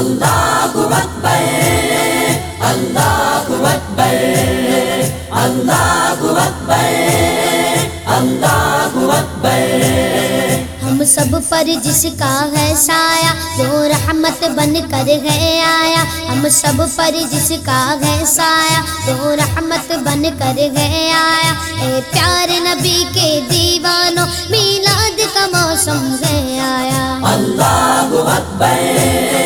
اللہ اکبر اللہ اکبر اللہ اکبر اللہ اکبر ہم سب پر جس کا ہے سایہ وہ رحمت بن کر ہے آیا۔ ہم سب پر جس کا ہے سایہ وہ رحمت بن کر ہے آیا۔ اے پیار نبی کے دیوانوں میلاد کا موسم ہے آیا۔ اللہ اکبر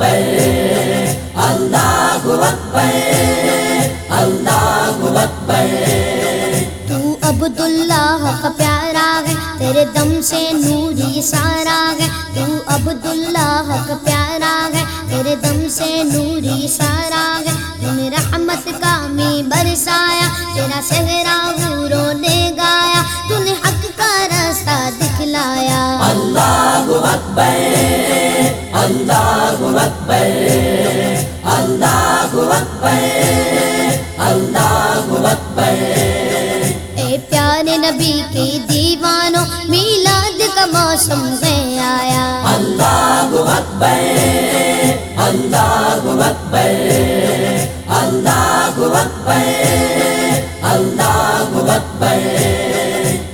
اکبر اللہ اکبر اللہ اکبر تو عبداللہ کا پیارا ہے تیرے دم سے نوری سارا ہے تو عبداللہ کا پیارا ہے تیرے دم سے نوری سارا ہے تو نے رحمت کا می برسایا تیرا صحرا غوروں نے گایا تو نے حق کا راستہ دکھلایا اللہ اکبر اللہ اکبر اللہ اکبر اللہ اکبر اے پیارے نبی کے دیوانوں، میلاد کا موسم ہے آیا۔ اللہ اکبر اللہ اکبر اللہ اکبر اللہ اکبر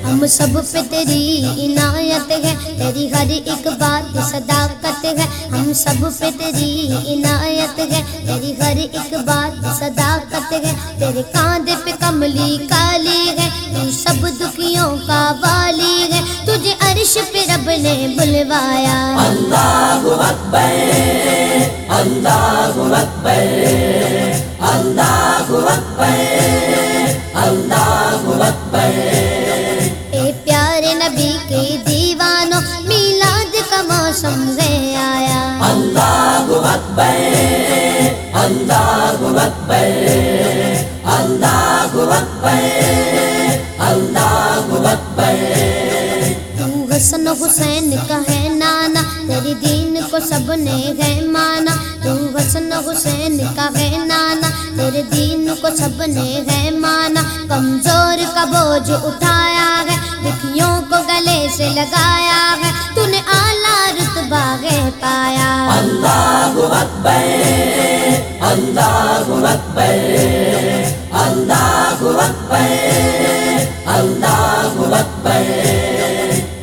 ہم سب پہ تیری عنایت ہے، تیری ہر ایک بات صداقت ہے۔ سب پہ تیری عنایت ہے۔ تیری ہر ایک بات صداقت ہے۔ تیرے کاندھے پہ کملی کالی ہے۔ تو سب دکھیوں کا والی ہے۔ تجھے عرش پہ رب نے بلوایا۔ اللہ اکبر اللہ اکبر اللہ اکبر اللہ اکبر۔ اے پیارے نبی کے دیوانوں میلاد کا موسم ہے اللہ اکبر اللہ اکبر اللہ اکبر اللہ اکبر تو حسن حسین کا ہے نانا تیری دین کو سب نے ہے مانا تو حسن حسین کا ہے نانا تیرے دین کو سب نے ہے مانا کمزور کا بوجھ اٹھایا ہے دکھیوں کو گلے سے لگایا اکبر اللہ اکبر اللہ اکبر اللہ اکبر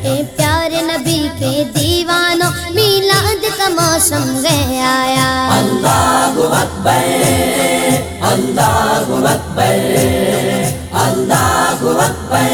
اے پیارے نبی کے دیوانوں میلاد کا موسم ہے آیا اللہ اکبر اللہ اکبر اللہ اکبر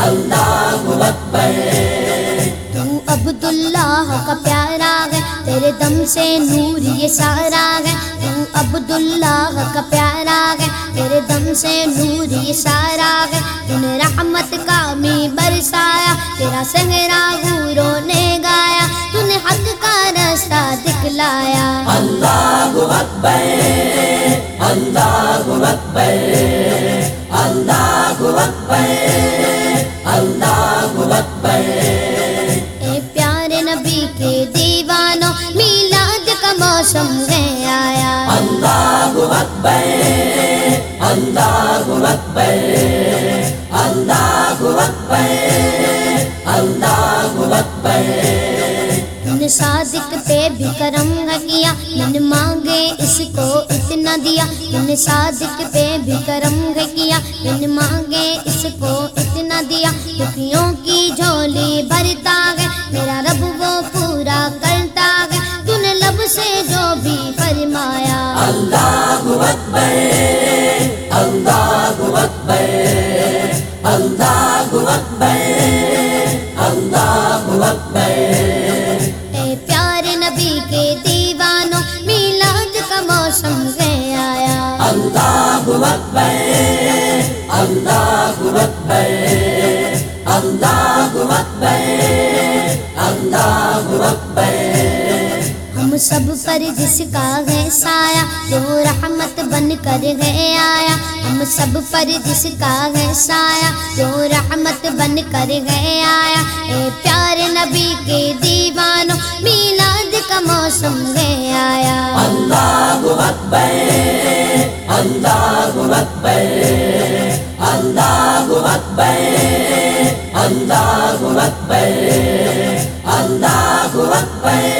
اللہ اکبر تو عبداللہ کا پیارا ہے تیرے دم سے نور یہ سارا ہے۔ تو عبداللہ کا پیارا ہے۔ تیرے دم سے نور یہ سارا ہے۔ تو نے رحمت کا می برسایا، تیرا سہرا غوروں نے گایا۔ تو نے حق کا راستہ دکھلایا۔ اللہ اکبر اللہ اکبر اللہ اکبر۔ اکبر اللہ اکبر اللہ اکبر اللہ اکبر نے صادق پہ بھی کرم نہ کیا من مانگے اس کو اتنا دیا نے صادق پہ بھی کرم نہ کیا من مانگے اس کو اتنا دیا دکھیوں کی جھولی بھرتا ہے میرا رب وہ پورا کرتا ہے تو نے لب سے جو بھی فرمایا اللہ اکبر اللہ اکبر اللہ اکبر اللہ اکبر اے پیارے نبی کے دیوانوں، میلاد کا موسم ہے آیا۔ اللہ اکبر اللہ اکبر۔ سب پر جس کا ہے سایہ وہ رحمت بن کر ہے آیا۔ ہم سب پر جس کا ہے سایہ وہ رحمت بن کر ہے آیا۔ اے پیارے نبی کے دیوانوں، میلاد کا موسم ہے آیا۔ اللہ اکبر اللہ اکبر اللہ اکبر اللہ اکبر اللہ اکبر۔